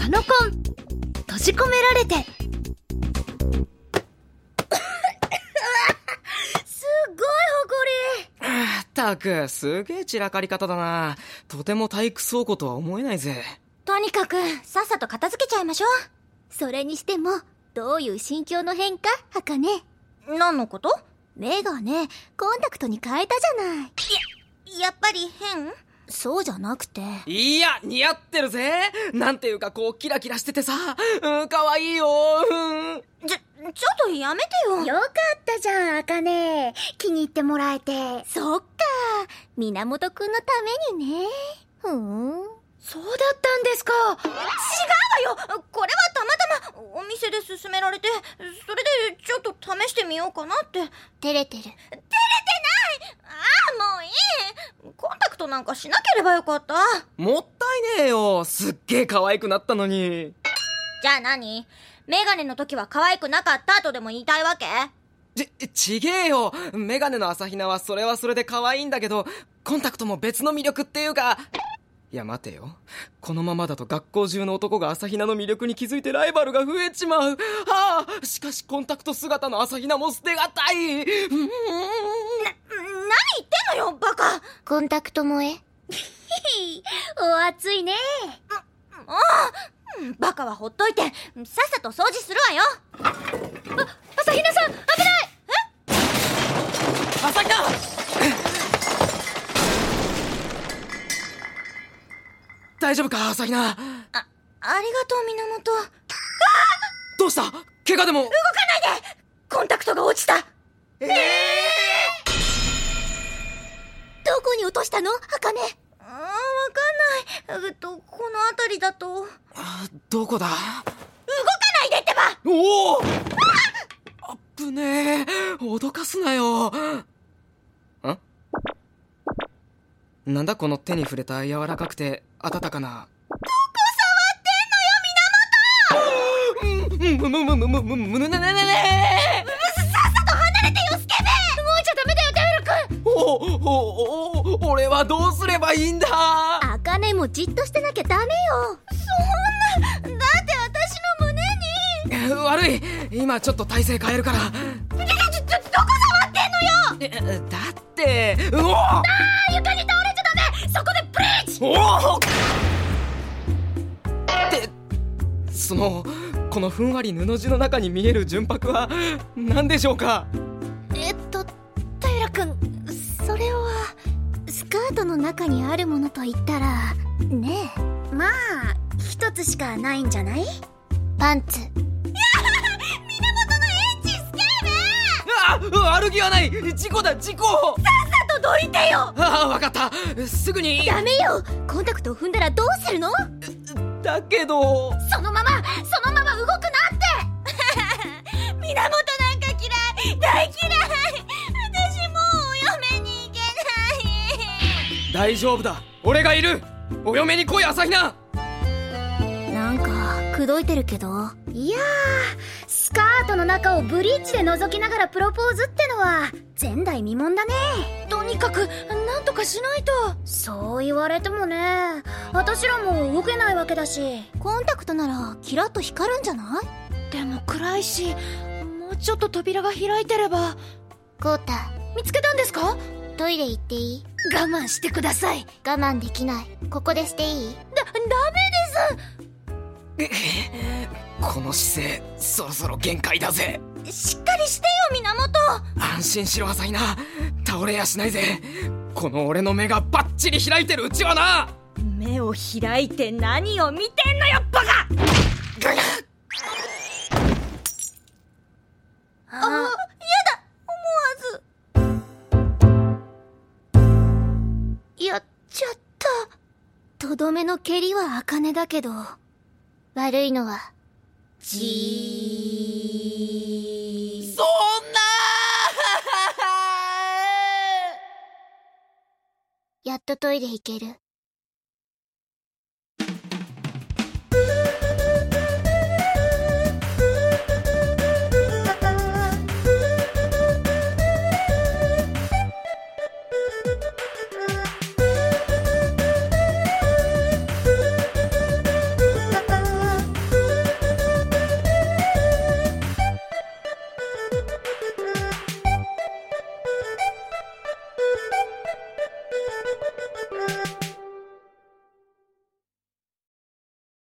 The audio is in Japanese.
カノコン閉じ込められて。すっごいったくすげえ散らかり方だな。とても体育倉庫とは思えないぜ。とにかくさっさと片付けちゃいましょそれにしてもどういう心境の変化？はかね。う何のこと？メガネコンタクトに変えたじゃない。やっぱり変？そうじゃなくて。いや似合ってるぜ。なんていうかこうキラキラしててさ。うんかわいいよ。うん。ちょ、ちょっとやめてよ。よかったじゃんあかね気に入ってもらえて。そっか。源くんのためにね。ふん。そうだったんですか。違うわよ。これはたまたまお店で勧められてそれでちょっと試してみようかなって。照れてる。照れああもういい。コンタクトなんかしなければよかった。もったいねえよ。すっげえ可愛くなったのに。じゃあ何？メガネの時は可愛くなかったとでも言いたいわけ？ち、ちげえよ。メガネの朝比奈はそれはそれで可愛いんだけど、コンタクトも別の魅力っていうか、いや待てよ。このままだと学校中の男が朝比奈の魅力に気づいてライバルが増えちまう。はあしかしコンタクト姿の朝比奈も捨てがたい。うーん言ってんのよ、バカ。コンタクト萌え？お熱いね。もうバカはほっといて、さっさと掃除するわよ。朝比奈さん危ない！朝比奈！大丈夫か朝比奈？あ、ありがとう、源。どうした？怪我でも？動かないで！コンタクトが落ちた。ええどこに落としたの？はかねあー、わかんない。えっと、この辺りだと。動かどこだ？ないでってば！おおあっぶねえ脅かすなよ。んなんだこの手に触れた柔らかくて温かな。どこ触ってんのよ源！むむむむむむむねねねねおおお俺はどうすればいいんだあかねもじっとしてなきゃダメよそんなだって私の胸に悪い今ちょっと体勢変えるからちょ、ちょ、どこ触ってんのよだってうお床に倒れちゃダメそこでブリーチおってそのこのふんわり布地の中に見える純白は何でしょうかの中にあるものと言ったらねえ。まあ一つしかないんじゃない？パンツ。あ悪気はない。事故だ事故！さっとどいてよ！ああ分かった。すぐに。ダメよコンタクトを踏んだらどうするの？だけど。そのまま大丈夫だ。俺がいる。お嫁に来い朝比奈。なんか口説いてるけど。いやースカートの中をブリッジで覗きながらプロポーズってのは前代未聞だね。とにかくなんとかしないと。そう言われてもね私らも動けないわけだし。コンタクトならキラッと光るんじゃない？でも暗いしもうちょっと扉が開いてれば。コータ。見つけたんですか？トイレ行っていい？我慢してください。我慢できない。ここでしていい？だダメです。この姿勢そろそろ限界だぜ。しっかりしてよ源安心しろ朝比奈倒れやしないぜ。この俺の目がバッチリ開いてるうちはな。目を開いて何を見てんのよやっちゃった。とどめの蹴りは茜だけど。悪いのは。そんなやっとトイレ行ける